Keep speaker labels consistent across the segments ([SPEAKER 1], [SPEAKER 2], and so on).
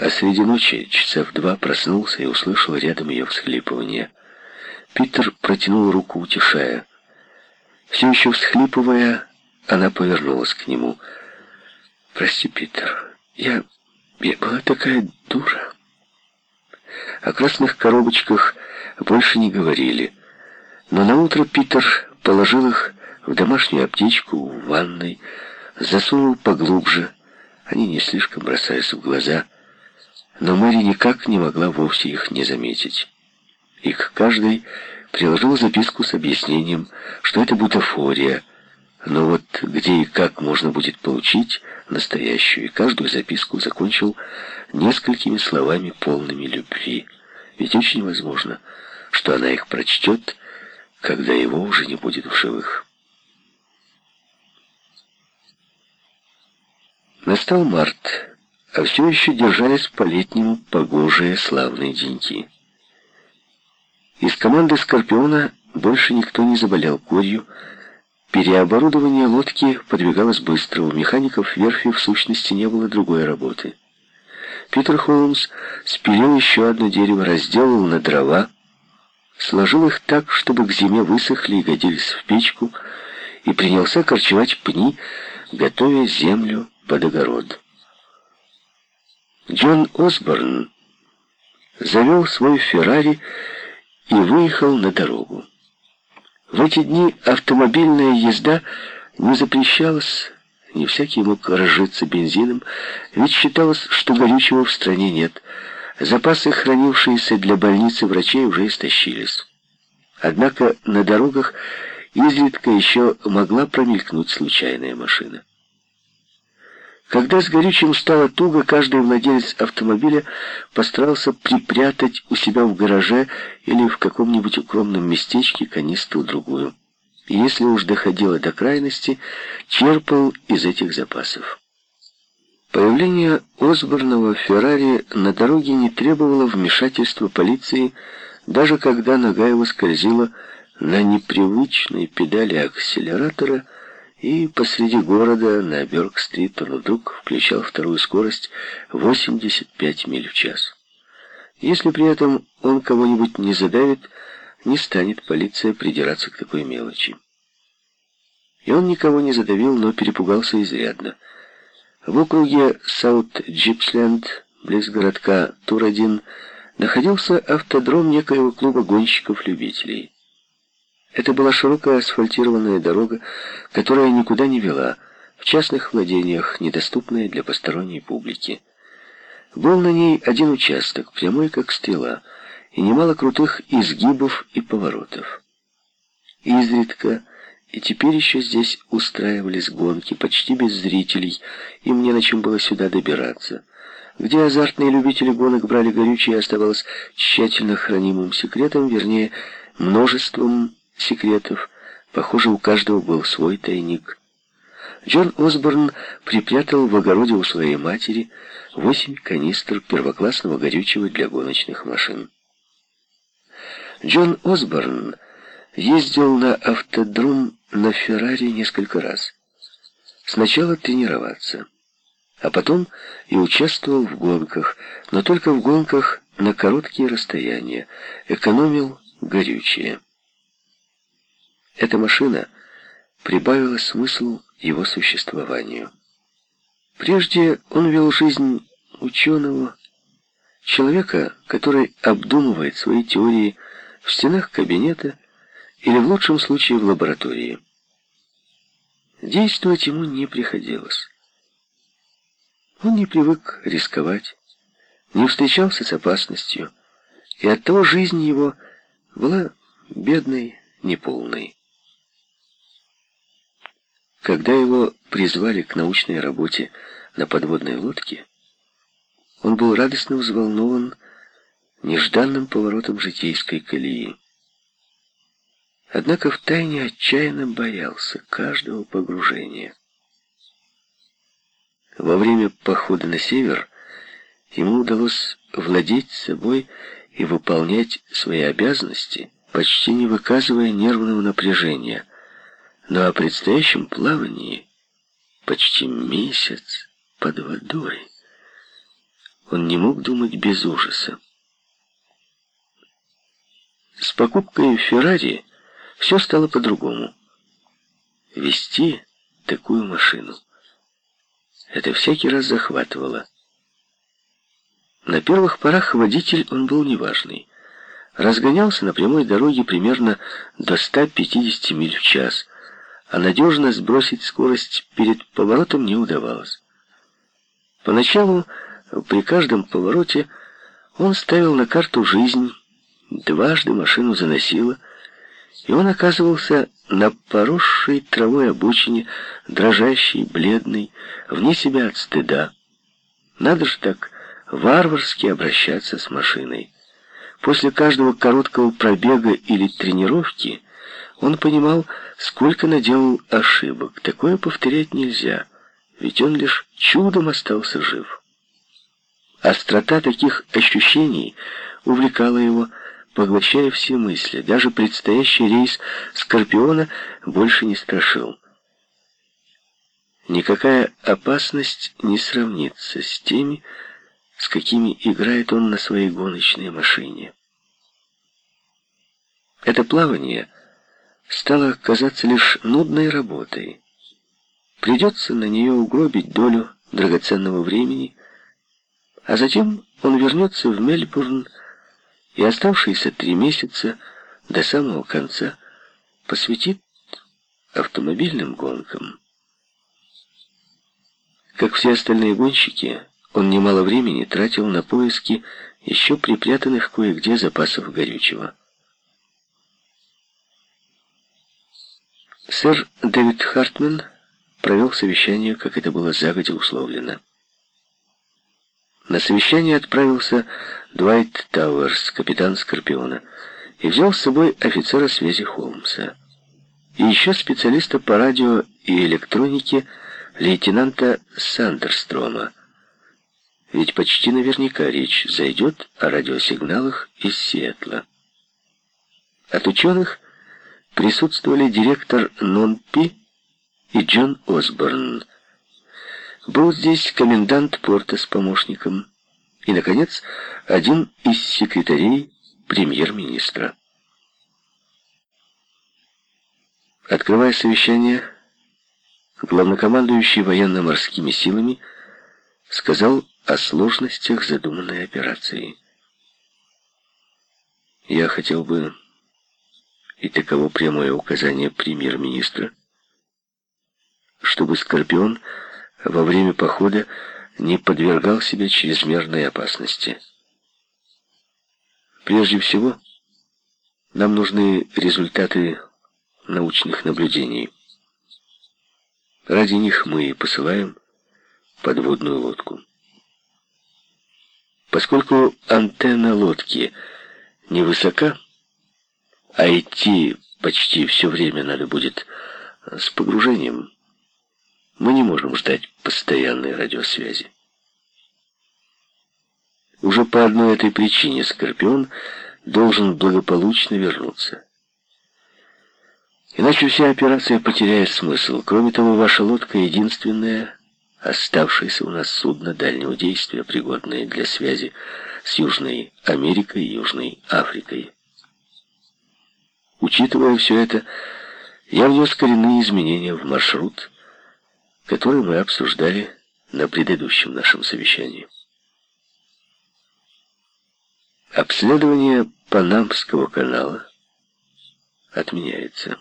[SPEAKER 1] а среди ночи, часа в два, проснулся и услышал рядом ее всхлипывание. Питер протянул руку, утешая. Все еще всхлипывая, она повернулась к нему. «Прости, Питер, я... я была такая дура». О красных коробочках больше не говорили. Но на утро Питер положил их в домашнюю аптечку в ванной, засунул поглубже. Они не слишком бросались в глаза, но Мэри никак не могла вовсе их не заметить. И к каждой приложил записку с объяснением, что это бутафория, но вот где и как можно будет получить настоящую, и каждую записку закончил несколькими словами полными любви. Ведь очень возможно, что она их прочтет, когда его уже не будет в живых. Настал март, а все еще держались по-летнему погожие славные деньки. Из команды «Скорпиона» больше никто не заболел корью. Переоборудование лодки подвигалось быстро. У механиков верфи в сущности не было другой работы. Питер Холмс спилил еще одно дерево, разделал на дрова, сложил их так, чтобы к зиме высохли и годились в печку, и принялся корчевать пни, готовя землю под огород. Джон Осборн завел свой Феррари и выехал на дорогу. В эти дни автомобильная езда не запрещалась, не всякий мог разжиться бензином, ведь считалось, что горючего в стране нет. Запасы, хранившиеся для больницы врачей, уже истощились. Однако на дорогах изредка еще могла промелькнуть случайная машина. Когда с горючим стало туго, каждый владелец автомобиля постарался припрятать у себя в гараже или в каком-нибудь укромном местечке канистру другую. И если уж доходило до крайности, черпал из этих запасов. Появление Осборного Феррари на дороге не требовало вмешательства полиции, даже когда нога его скользила на непривычной педали акселератора, и посреди города на Бёрк-стрит он вдруг включал вторую скорость 85 миль в час. Если при этом он кого-нибудь не задавит, не станет полиция придираться к такой мелочи. И он никого не задавил, но перепугался изрядно. В округе Саут-Джипсленд, близ городка Турадин, находился автодром некоего клуба гонщиков-любителей. Это была широкая асфальтированная дорога, которая никуда не вела, в частных владениях, недоступная для посторонней публики. Был на ней один участок, прямой как стрела, и немало крутых изгибов и поворотов. Изредка, и теперь еще здесь устраивались гонки, почти без зрителей, им не на чем было сюда добираться. Где азартные любители гонок брали горючее, оставалось тщательно хранимым секретом, вернее, множеством секретов. Похоже, у каждого был свой тайник. Джон Осборн припрятал в огороде у своей матери восемь канистр первоклассного горючего для гоночных машин. Джон Осборн ездил на автодром на Феррари несколько раз. Сначала тренироваться, а потом и участвовал в гонках, но только в гонках на короткие расстояния, экономил горючее. Эта машина прибавила смысл его существованию. Прежде он вел жизнь ученого, человека, который обдумывает свои теории в стенах кабинета или в лучшем случае в лаборатории. Действовать ему не приходилось. Он не привык рисковать, не встречался с опасностью, и оттого жизнь его была бедной, неполной. Когда его призвали к научной работе на подводной лодке, он был радостно взволнован нежданным поворотом житейской колеи. Однако втайне отчаянно боялся каждого погружения. Во время похода на север ему удалось владеть собой и выполнять свои обязанности, почти не выказывая нервного напряжения, но о предстоящем плавании почти месяц под водой он не мог думать без ужаса. С покупкой Феррари все стало по-другому. Вести такую машину — это всякий раз захватывало. На первых порах водитель он был неважный. Разгонялся на прямой дороге примерно до 150 миль в час, а надежно сбросить скорость перед поворотом не удавалось. Поначалу при каждом повороте он ставил на карту жизнь, дважды машину заносило, и он оказывался на поросшей травой обочине, дрожащий, бледный, вне себя от стыда. Надо же так варварски обращаться с машиной. После каждого короткого пробега или тренировки он понимал, сколько наделал ошибок. Такое повторять нельзя, ведь он лишь чудом остался жив. Острота таких ощущений увлекала его, поглощая все мысли. Даже предстоящий рейс Скорпиона больше не страшил. Никакая опасность не сравнится с теми, с какими играет он на своей гоночной машине. Это плавание стало казаться лишь нудной работой. Придется на нее угробить долю драгоценного времени, а затем он вернется в Мельбурн и оставшиеся три месяца до самого конца посвятит автомобильным гонкам. Как все остальные гонщики, он немало времени тратил на поиски еще припрятанных кое-где запасов горючего. Сэр Дэвид Хартман провел совещание, как это было загодя условлено. На совещание отправился Дуайт Тауэрс, капитан Скорпиона, и взял с собой офицера связи Холмса. И еще специалиста по радио и электронике лейтенанта Сандерстрома, ведь почти наверняка речь зайдет о радиосигналах из Сиэтла. От ученых присутствовали директор Нонпи и Джон Осборн. Был здесь комендант порта с помощником. И, наконец, один из секретарей премьер-министра. Открывая совещание, главнокомандующий военно-морскими силами сказал о сложностях задуманной операции. Я хотел бы, и таково прямое указание премьер-министра, чтобы Скорпион во время похода не подвергал себя чрезмерной опасности. Прежде всего, нам нужны результаты научных наблюдений. Ради них мы посылаем подводную лодку. Поскольку антенна лодки невысока, а идти почти все время надо будет с погружением, мы не можем ждать постоянной радиосвязи. Уже по одной этой причине Скорпион должен благополучно вернуться. Иначе вся операция потеряет смысл. Кроме того, ваша лодка единственная, оставшееся у нас судно дальнего действия, пригодное для связи с Южной Америкой и Южной Африкой. Учитывая все это, я внес коренные изменения в маршрут, который мы обсуждали на предыдущем нашем совещании. Обследование Панамского канала отменяется.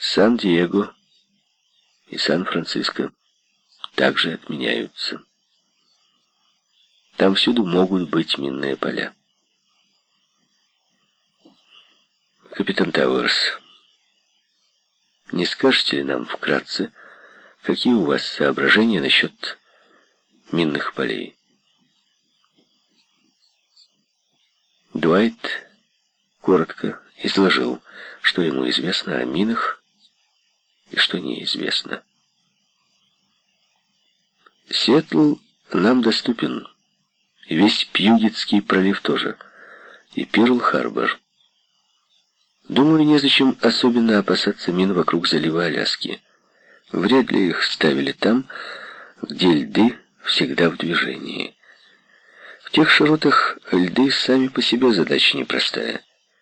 [SPEAKER 1] Сан-Диего и Сан-Франциско также отменяются. Там всюду могут быть минные поля. Капитан Тауэрс, не скажете ли нам вкратце, какие у вас соображения насчет минных полей? Дуайт коротко изложил, что ему известно о минах и что неизвестно. Сиэтл нам доступен, весь Пьюгетский пролив тоже, и Перл-Харбор. Думаю, незачем особенно опасаться мин вокруг залива Аляски. Вряд ли их ставили там, где льды всегда в движении. В тех широтах льды сами по себе задача непростая.